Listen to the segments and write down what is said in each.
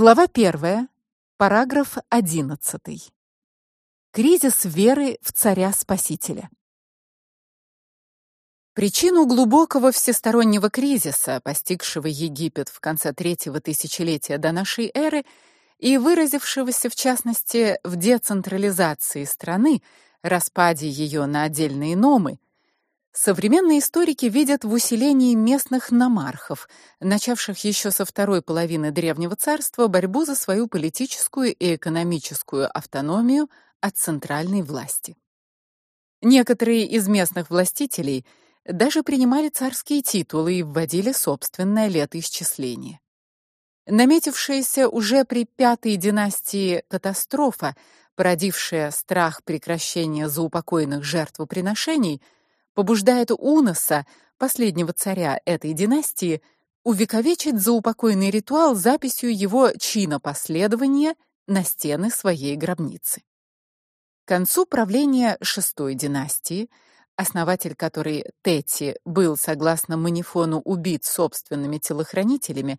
Глава 1. Параграф 11. Кризис веры в царя-спасителя. Причину глубокого всестороннего кризиса, постигшего Египет в конце третьего тысячелетия до нашей эры и выразившегося в частности в децентрализации страны, распаде ее на отдельные номы, Современные историки видят в усилении местных намархов, начавших еще со второй половины древнего царства борьбу за свою политическую и экономическую автономию от центральной власти. Некоторые из местных властителей даже принимали царские титулы и вводили собственное летоисчисление. Наметившаяся уже при пятой династии катастрофа, породившая страх прекращения заупокойных жертвоприношений, побуждает Уноса, последнего царя этой династии, увековечить заупокойный ритуал записью его чина последования на стены своей гробницы. К концу правления шестой династии, основатель которой Тети был, согласно Манифону, убит собственными телохранителями,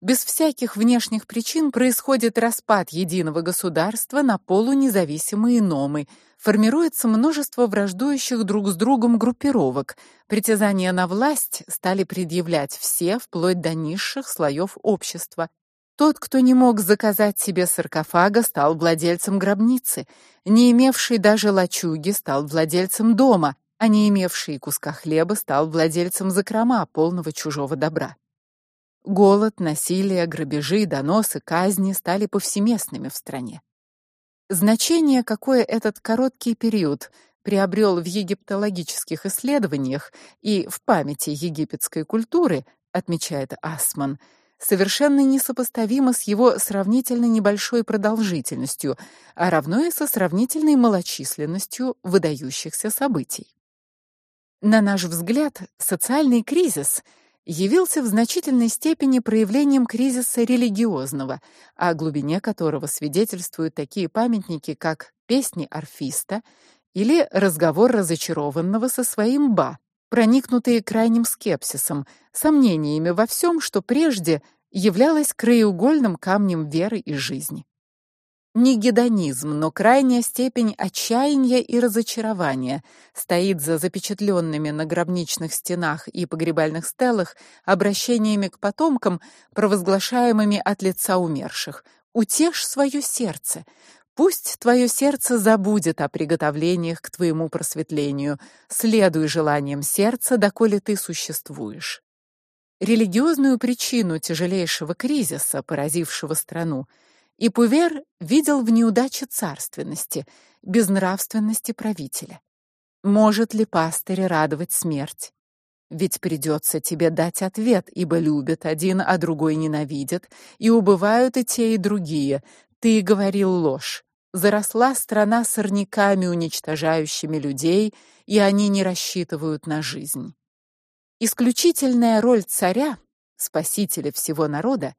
без всяких внешних причин происходит распад единого государства на полунезависимые номы – формируется множество враждующих друг с другом группировок. Притязания на власть стали предъявлять все, вплоть до низших слоев общества. Тот, кто не мог заказать себе саркофага, стал владельцем гробницы, не имевший даже лачуги стал владельцем дома, а не имевший куска хлеба стал владельцем закрома полного чужого добра. Голод, насилие, грабежи, доносы, казни стали повсеместными в стране. Значение, какое этот короткий период приобрел в египтологических исследованиях и в памяти египетской культуры, отмечает Асман, совершенно несопоставимо с его сравнительно небольшой продолжительностью, а равно и со сравнительной малочисленностью выдающихся событий. На наш взгляд, социальный кризис — явился в значительной степени проявлением кризиса религиозного, о глубине которого свидетельствуют такие памятники, как песни орфиста или разговор разочарованного со своим ба, проникнутые крайним скепсисом, сомнениями во всем, что прежде являлось краеугольным камнем веры и жизни не гедонизм, но крайняя степень отчаяния и разочарования стоит за запечатленными на гробничных стенах и погребальных стелах обращениями к потомкам, провозглашаемыми от лица умерших. Утешь свое сердце. Пусть твое сердце забудет о приготовлениях к твоему просветлению. Следуй желаниям сердца, доколе ты существуешь. Религиозную причину тяжелейшего кризиса, поразившего страну, и Пувер видел в неудаче царственности, безнравственности правителя. Может ли пастырь радовать смерть? Ведь придется тебе дать ответ, ибо любят один, а другой ненавидят, и убывают и те, и другие. Ты говорил ложь. Заросла страна сорняками, уничтожающими людей, и они не рассчитывают на жизнь. Исключительная роль царя, спасителя всего народа,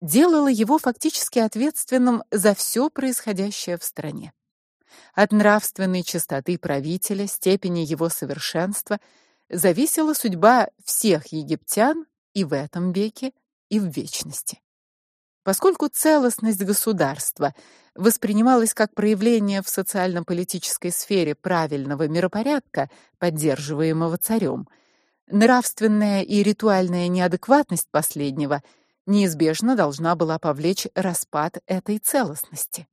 делало его фактически ответственным за все происходящее в стране. От нравственной чистоты правителя, степени его совершенства зависела судьба всех египтян и в этом веке, и в вечности. Поскольку целостность государства воспринималась как проявление в социально-политической сфере правильного миропорядка, поддерживаемого царем, нравственная и ритуальная неадекватность последнего – неизбежно должна была повлечь распад этой целостности.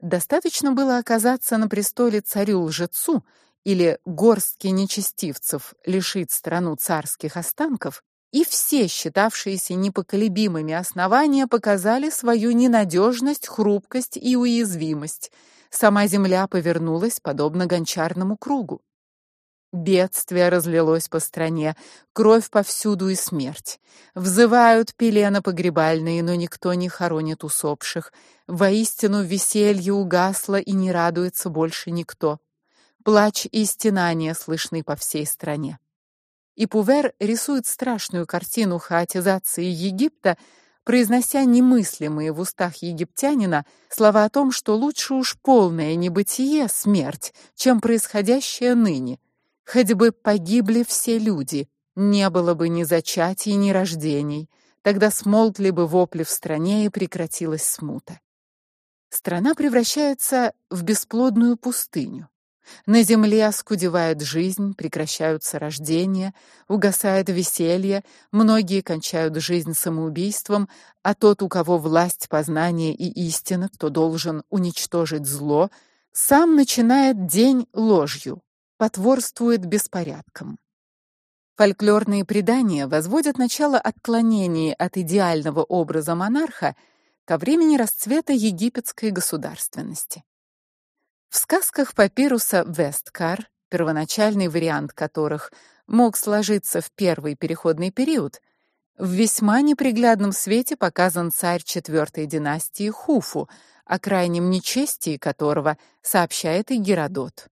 Достаточно было оказаться на престоле царю-лжецу или горстке нечестивцев лишить страну царских останков, и все считавшиеся непоколебимыми основания показали свою ненадежность, хрупкость и уязвимость. Сама земля повернулась подобно гончарному кругу. Бедствие разлилось по стране, кровь повсюду и смерть. Взывают пелена погребальные, но никто не хоронит усопших. Воистину веселье угасло и не радуется больше никто. Плач и стенания слышны по всей стране. И Пувер рисует страшную картину хаотизации Египта, произнося немыслимые в устах египтянина слова о том, что лучше уж полное небытие, смерть, чем происходящее ныне Хоть бы погибли все люди, не было бы ни зачатий, ни рождений. тогда смолкли бы вопли в стране и прекратилась смута. Страна превращается в бесплодную пустыню. На земле оскудевает жизнь, прекращаются рождения, угасает веселье, многие кончают жизнь самоубийством, а тот, у кого власть познания и истины, кто должен уничтожить зло, сам начинает день ложью, потворствует беспорядкам. Фольклорные предания возводят начало отклонений от идеального образа монарха ко времени расцвета египетской государственности. В сказках папируса Весткар, первоначальный вариант которых мог сложиться в первый переходный период, в весьма неприглядном свете показан царь четвертой династии Хуфу, о крайнем нечестии которого сообщает и Геродот.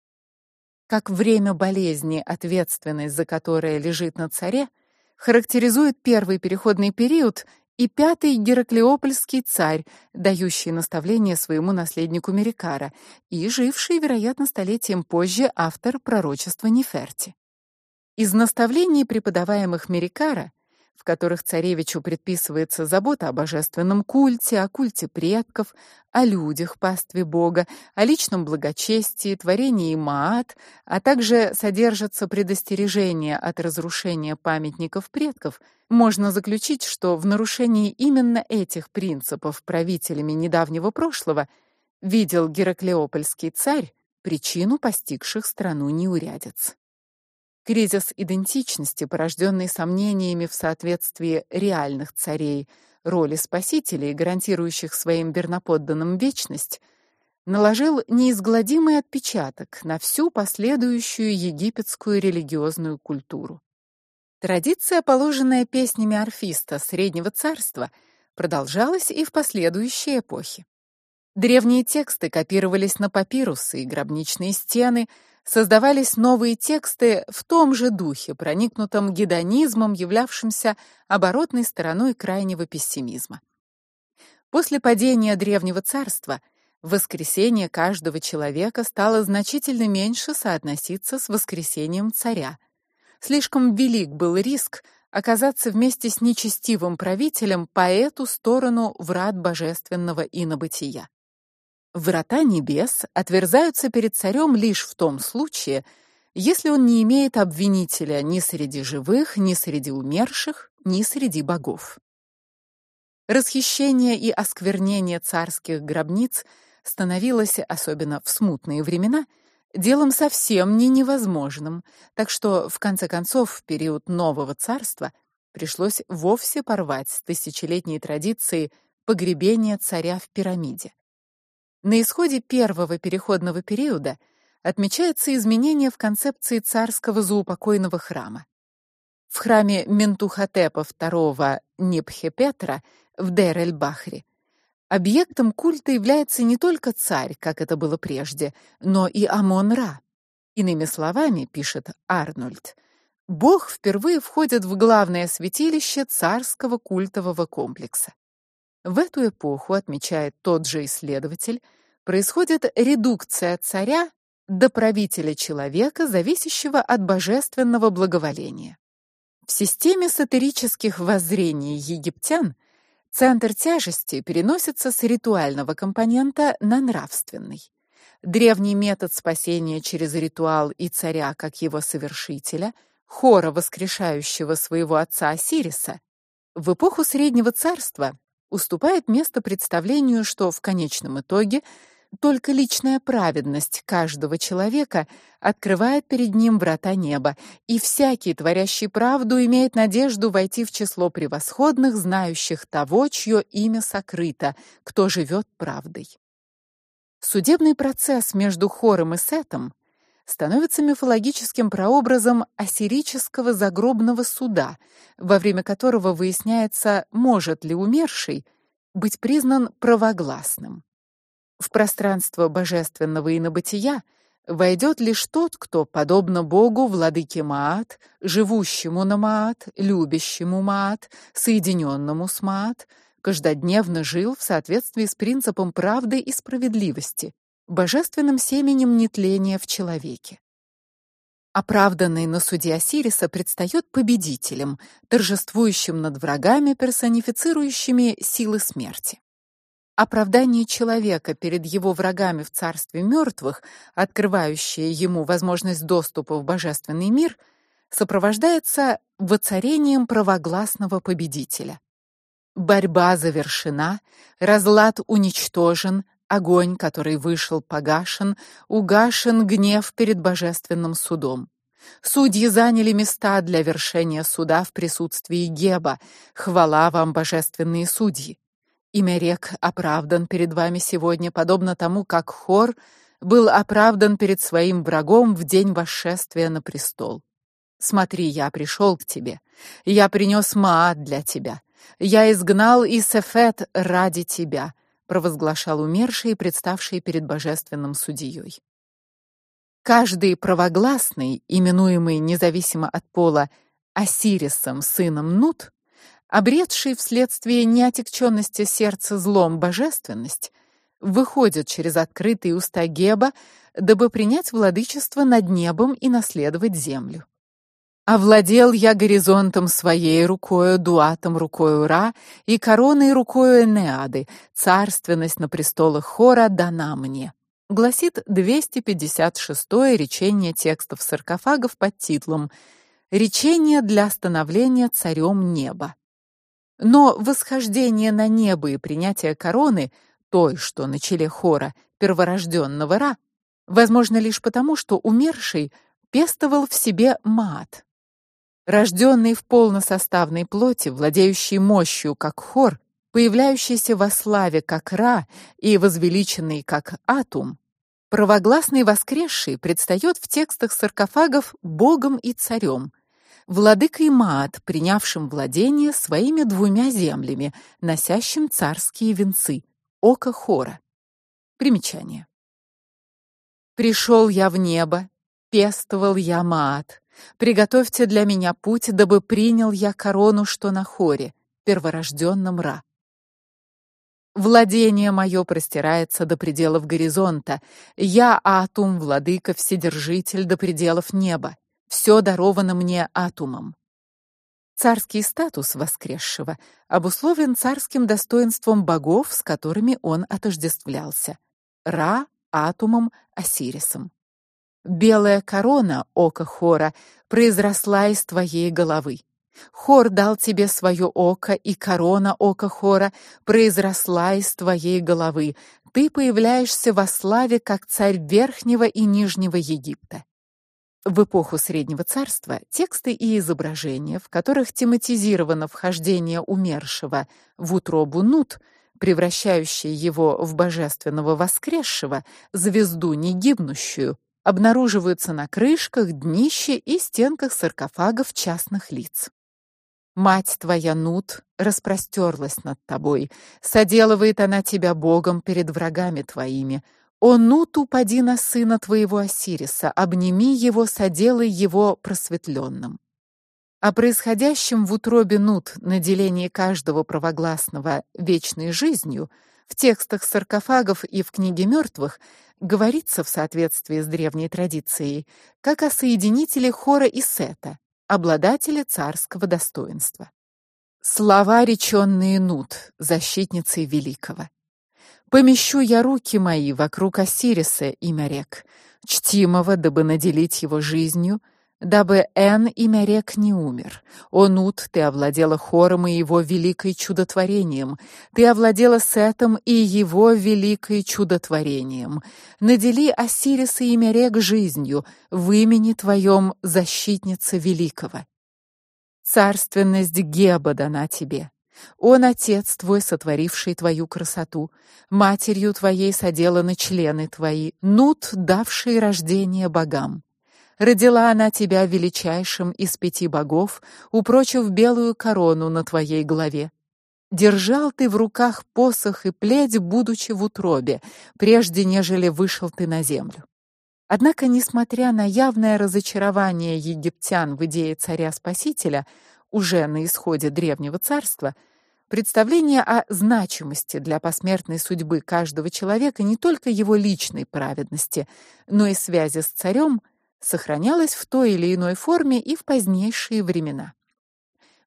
Как время болезни, ответственность за которое лежит на царе, характеризует первый переходный период и пятый Гераклеопольский царь, дающий наставления своему наследнику Мерикара и живший, вероятно, столетием позже автор пророчества Неферти. Из наставлений, преподаваемых Мерикара, в которых царевичу предписывается забота о божественном культе, о культе предков, о людях, пастве Бога, о личном благочестии, творении Маат, а также содержатся предостережения от разрушения памятников предков, можно заключить, что в нарушении именно этих принципов правителями недавнего прошлого видел Гераклеопольский царь причину постигших страну неурядиц. Кризис идентичности, порожденный сомнениями в соответствии реальных царей роли спасителей, гарантирующих своим верноподданным вечность, наложил неизгладимый отпечаток на всю последующую египетскую религиозную культуру. Традиция, положенная песнями орфиста Среднего царства, продолжалась и в последующие эпохи. Древние тексты копировались на папирусы и гробничные стены, создавались новые тексты в том же духе, проникнутом гедонизмом, являвшимся оборотной стороной крайнего пессимизма. После падения древнего царства воскресение каждого человека стало значительно меньше соотноситься с воскресением царя. Слишком велик был риск оказаться вместе с нечестивым правителем по эту сторону врат божественного инобытия. Врата небес отверзаются перед царем лишь в том случае, если он не имеет обвинителя ни среди живых, ни среди умерших, ни среди богов. Расхищение и осквернение царских гробниц становилось, особенно в смутные времена, делом совсем не невозможным, так что в конце концов в период нового царства пришлось вовсе порвать с тысячелетней традицией погребения царя в пирамиде. На исходе первого переходного периода отмечается изменение в концепции царского заупокойного храма. В храме Ментухотепа II Непхепетра в Дер-эль-Бахри объектом культа является не только царь, как это было прежде, но и Амон-Ра. Иными словами, пишет Арнольд, Бог впервые входит в главное святилище царского культового комплекса. В эту эпоху, отмечает тот же исследователь, происходит редукция царя до правителя человека, зависящего от божественного благоволения. В системе сатирических воззрений египтян центр тяжести переносится с ритуального компонента на нравственный. Древний метод спасения через ритуал и царя как его совершителя, хора воскрешающего своего отца Осириса, в эпоху Среднего царства уступает место представлению, что в конечном итоге только личная праведность каждого человека открывает перед ним врата неба, и всякий, творящий правду, имеет надежду войти в число превосходных, знающих того, чье имя сокрыто, кто живет правдой. Судебный процесс между Хором и Сетом становится мифологическим прообразом ассирического загробного суда, во время которого выясняется, может ли умерший быть признан правогласным. В пространство божественного инобытия войдет лишь тот, кто, подобно Богу, владыке Маат, живущему на Маат, любящему Маат, соединенному с Маат, каждодневно жил в соответствии с принципом правды и справедливости, божественным семенем нетления в человеке. Оправданный на суде Осириса предстает победителем, торжествующим над врагами, персонифицирующими силы смерти. Оправдание человека перед его врагами в царстве мертвых, открывающее ему возможность доступа в божественный мир, сопровождается воцарением правогласного победителя. Борьба завершена, разлад уничтожен, Огонь, который вышел, погашен, угашен гнев перед божественным судом. Судьи заняли места для вершения суда в присутствии Геба. Хвала вам, божественные судьи. Имя рек оправдан перед вами сегодня, подобно тому, как Хор был оправдан перед своим врагом в день восшествия на престол. Смотри, я пришел к тебе. Я принес Маат для тебя. Я изгнал Исефет ради тебя провозглашал умерший, представший перед божественным судьей. Каждый правогласный, именуемый независимо от пола Осирисом, сыном Нут, обретший вследствие неотекченности сердца злом божественность, выходит через открытые уста Геба, дабы принять владычество над небом и наследовать землю. Овладел я горизонтом своей рукою, дуатом рукою Ра и короной рукою Энеады. Царственность на престолах Хора дана мне. Гласит 256-е речение текстов саркофагов под титлом Речение для становления царем неба. Но восхождение на небо и принятие короны, той, что на челе Хора, перворожденного Ра, возможно лишь потому, что умерший пестовал в себе мат рожденный в полносоставной плоти, владеющий мощью как Хор, появляющийся во славе как Ра и возвеличенный как Атум, правогласный воскресший предстает в текстах саркофагов богом и царем, владыкой Маат, принявшим владение своими двумя землями, носящим царские венцы, око Хора. Примечание. Пришел я в небо, пестовал я Маат, Приготовьте для меня путь, дабы принял я корону, что на хоре, перворожденном Ра. Владение мое простирается до пределов горизонта. Я Атум, владыка, вседержитель до пределов неба. Все даровано мне Атумом. Царский статус воскресшего обусловлен царским достоинством богов, с которыми он отождествлялся: Ра, Атумом, Осирисом. Белая корона ока Хора произросла из твоей головы. Хор дал тебе свое око, и корона ока Хора произросла из твоей головы. Ты появляешься во славе как царь Верхнего и Нижнего Египта. В эпоху Среднего царства тексты и изображения, в которых тематизировано вхождение умершего в утробу Нут, превращающее его в божественного воскресшего, звезду негибнущую, обнаруживаются на крышках, днище и стенках саркофагов частных лиц. Мать твоя Нут распростерлась над тобой, соделывает она тебя богом перед врагами твоими. О Нут, упади на сына твоего Осириса, обними его, соделай его просветленным. О происходящем в утробе Нут наделении каждого правогласного вечной жизнью в текстах саркофагов и в книге мертвых говорится в соответствии с древней традицией, как о соединителе хора и сета, обладателе царского достоинства. Слова речённые Нут, защитницей великого. Помещу я руки мои вокруг Осириса, имя рек, чтимого, дабы наделить его жизнью, дабы Эн имя рек не умер. О, Нут, ты овладела хором и его великой чудотворением. Ты овладела Сетом и его великой чудотворением. Надели Осириса имя рек жизнью, в имени твоем защитница великого. Царственность Геба дана тебе. Он отец твой, сотворивший твою красоту, матерью твоей соделаны члены твои, Нут, давший рождение богам. Родила она тебя величайшим из пяти богов, упрочив белую корону на твоей голове. Держал ты в руках посох и плеть, будучи в утробе, прежде нежели вышел ты на землю. Однако, несмотря на явное разочарование египтян в идее царя-спасителя уже на исходе древнего царства, представление о значимости для посмертной судьбы каждого человека не только его личной праведности, но и связи с царем сохранялось в той или иной форме и в позднейшие времена.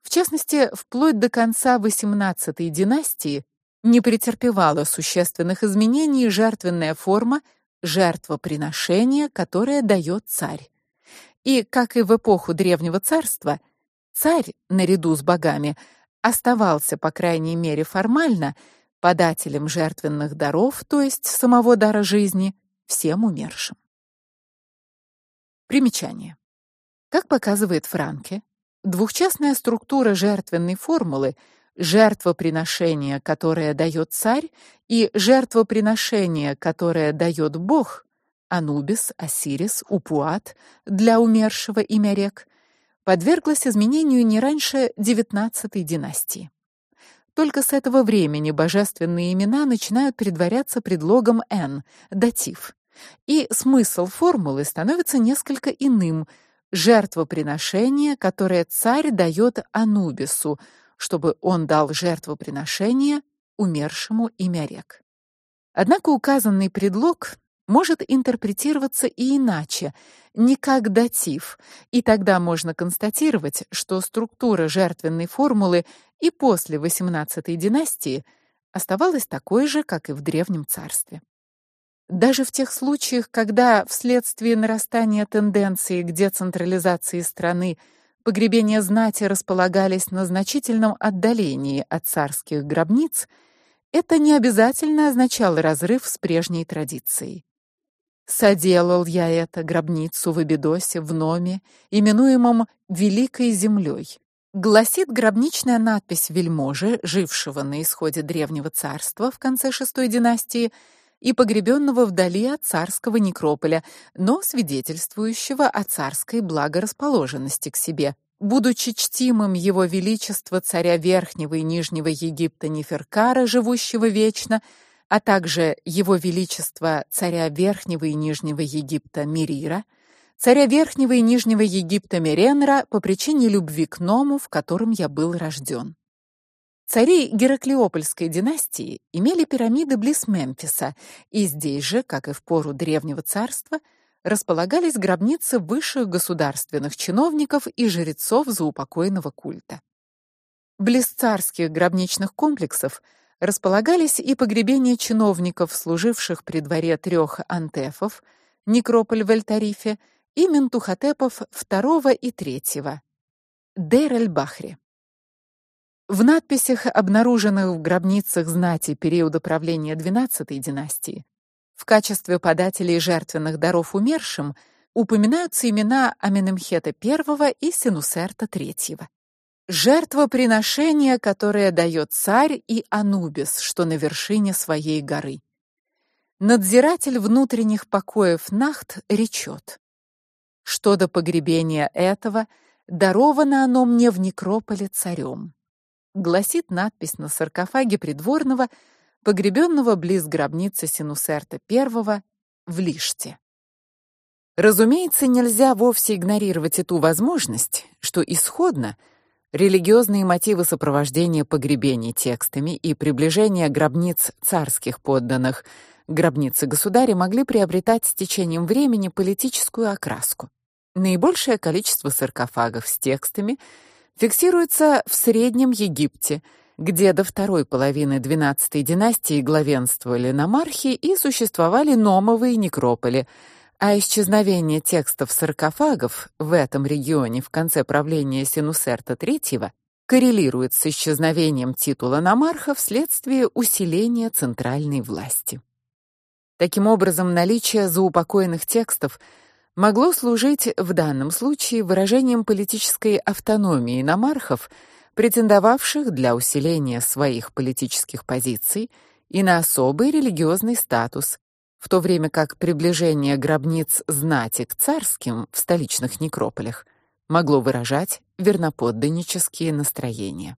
В частности, вплоть до конца XVIII династии не претерпевала существенных изменений жертвенная форма жертвоприношения, которое дает царь. И, как и в эпоху древнего царства, царь наряду с богами оставался, по крайней мере, формально подателем жертвенных даров, то есть самого дара жизни, всем умершим. Примечание. Как показывает Франке, двухчастная структура жертвенной формулы жертвоприношение, которое дает царь, и жертвоприношение, которое дает бог, Анубис, Осирис, Упуат для умершего имя рек, подверглась изменению не раньше XIX династии. Только с этого времени божественные имена начинают предваряться предлогом «н» — датив. И смысл формулы становится несколько иным — жертвоприношение, которое царь дает Анубису, чтобы он дал жертвоприношение умершему имя рек. Однако указанный предлог может интерпретироваться и иначе, не как датив, и тогда можно констатировать, что структура жертвенной формулы и после XVIII династии оставалась такой же, как и в древнем царстве. Даже в тех случаях, когда вследствие нарастания тенденции к децентрализации страны погребения знати располагались на значительном отдалении от царских гробниц, это не обязательно означало разрыв с прежней традицией. Соделал я это гробницу в Эбидосе в Номе, именуемом Великой землей. Гласит гробничная надпись вельможи, жившего на исходе древнего царства в конце шестой династии и погребенного вдали от царского некрополя, но свидетельствующего о царской благорасположенности к себе, будучи чтимым его величество царя Верхнего и Нижнего Египта Неферкара, живущего вечно, а также его величество царя Верхнего и Нижнего Египта Мирира, царя Верхнего и Нижнего Египта Меренра по причине любви к Ному, в котором я был рожден. Цари Гераклеопольской династии имели пирамиды близ Мемфиса, и здесь же, как и в пору древнего царства, располагались гробницы высших государственных чиновников и жрецов заупокойного культа. Близ царских гробничных комплексов располагались и погребения чиновников, служивших при дворе трех антефов, некрополь в Эль-Тарифе и Ментухотепов II и III. Дейр-эль-Бахри. В надписях, обнаруженных в гробницах знати периода правления XII династии, в качестве подателей жертвенных даров умершим упоминаются имена Аменемхета I и Синусерта III. Жертвоприношение, которое дает царь и Анубис, что на вершине своей горы. Надзиратель внутренних покоев Нахт речет: Что до погребения этого, даровано оно мне в некрополе царем гласит надпись на саркофаге придворного, погребенного близ гробницы Синусерта I в Лиште. Разумеется, нельзя вовсе игнорировать эту возможность, что исходно религиозные мотивы сопровождения погребений текстами и приближения гробниц царских подданных гробницы государя могли приобретать с течением времени политическую окраску. Наибольшее количество саркофагов с текстами – фиксируется в Среднем Египте, где до второй половины XII династии главенствовали намархи и существовали номовые некрополи, а исчезновение текстов саркофагов в этом регионе в конце правления Синусерта III коррелирует с исчезновением титула намарха вследствие усиления центральной власти. Таким образом, наличие заупокоенных текстов – могло служить в данном случае выражением политической автономии намархов, претендовавших для усиления своих политических позиций и на особый религиозный статус, в то время как приближение гробниц знати к царским в столичных некрополях могло выражать верноподданнические настроения.